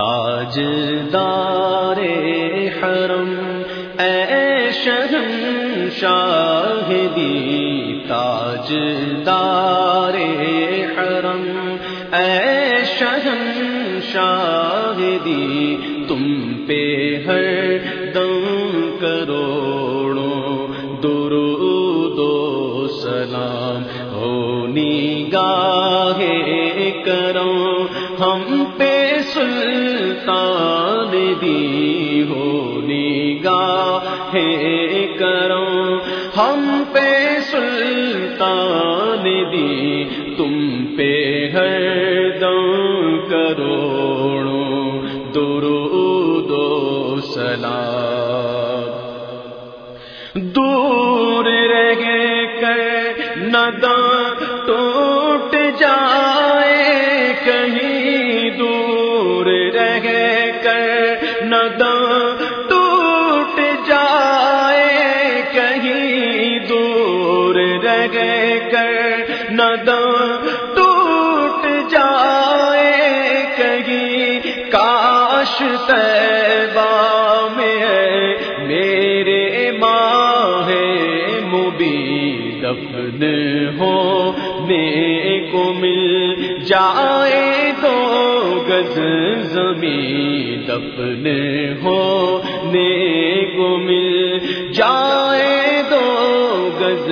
تاج دار حرم، اے شہن شاہدی تاج دار حرم، اے شہن شاہدی تم پہ ہر دم کروڑوں درود و سلام ہونی گاہے کرو ہم پہ سلطان دی ہونی گاہے کرو ہم پہ سلطان دی، تم پہ ہر دم کروڑوں۔ درود و سلام۔ دور ٹوٹ جائے، کہیں دور رہ کر ٹوٹ جائے، کہیں کاش میں میرے ماں ہے مبی دفن ہو کو مل جائے۔ گز زمین دفن ہو کو مل جائے دو گز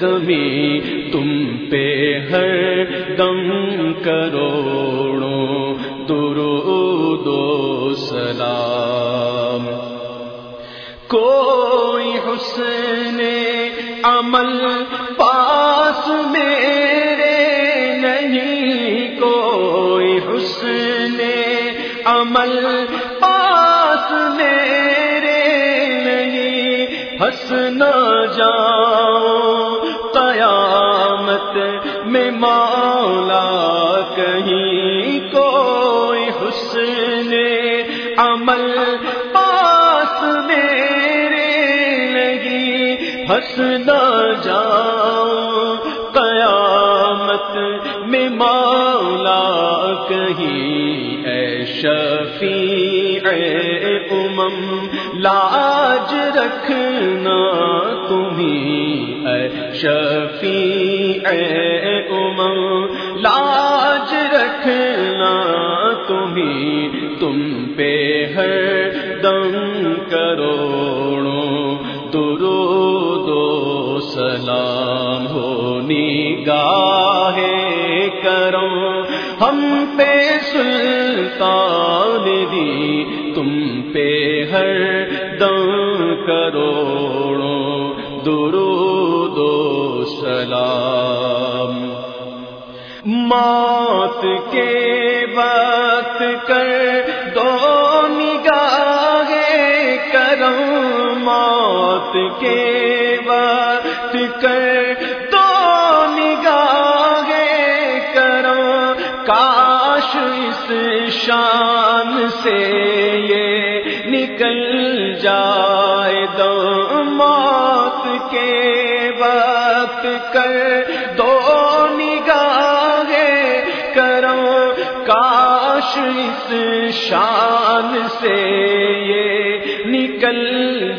زمین، تم پہ ہر دم کروڑوں درود و سلام۔ کوئی حسن عمل پاس میرے کوئی حسن عمل پاس میرے نہیں ہنس نہ جاؤ قیامت میں مولا کہیں کوئی حسن عمل پاس میرے لگی ہنس نہ جاؤ شفیع امم، لاج رکھنا تمہیں، اے شفیع امم، لاج رکھنا تمہیں، تم پہ ہر دم کروڑوں درود و سلام ہونی گاہے کرو ہم پہ سلطان دی، تم پہ ہر دم کروڑوں درود و سلام۔ موت کے وقت کر دو نگاہ کرم، موت کے وقت کر شان سے یہ نکل جائے دو موت کے وقت کر دو نگاہ کرو کاش اس شان سے یہ نکل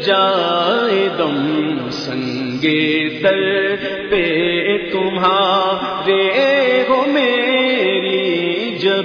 جائے دم سنگے در پہ تمہارے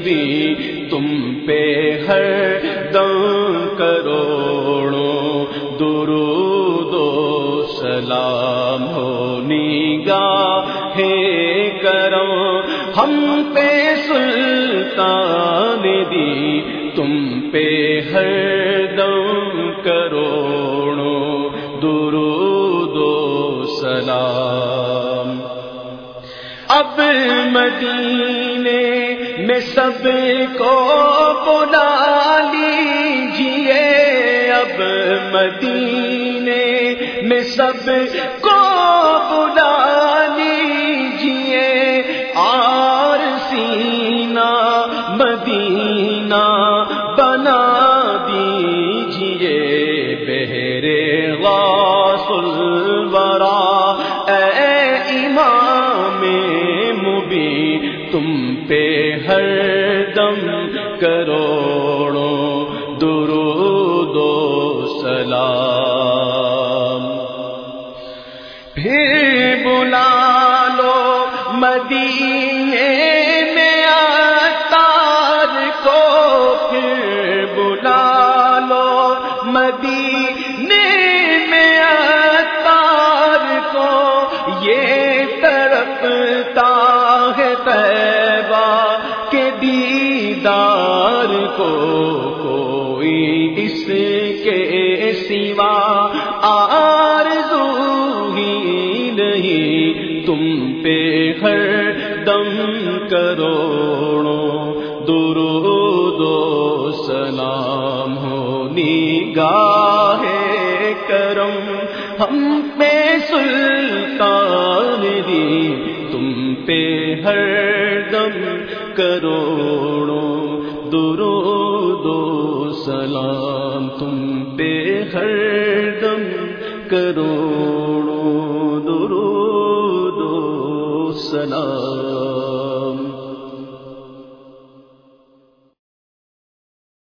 ہو تم پہ ہر دم کروڑوں درود و سلام ہونی گاہے کرو ہم پہ سلطان دی تم پہ ہر دم کروڑوں درود و سلام۔ اب مدینے میں سب کو بلا لیجیے اب مدینے میں سب کو بلا لیجیے آر سینا مدینے تم پہ ہر دم کرو درود و سلام۔ پھر بلا لو مدینے میں تار کو، پھر بلا لو مدینے دیدار کو کوئی اس کے سوا آرزو ہی نہیں۔ تم پہ ہر دم کروڑوں درود و سلام ہونی گاہ کرم ہم پہ سلطان دی۔ تم پہ ہر دم کروڑوں درود و سلام تم پہ ہر دم کرو۔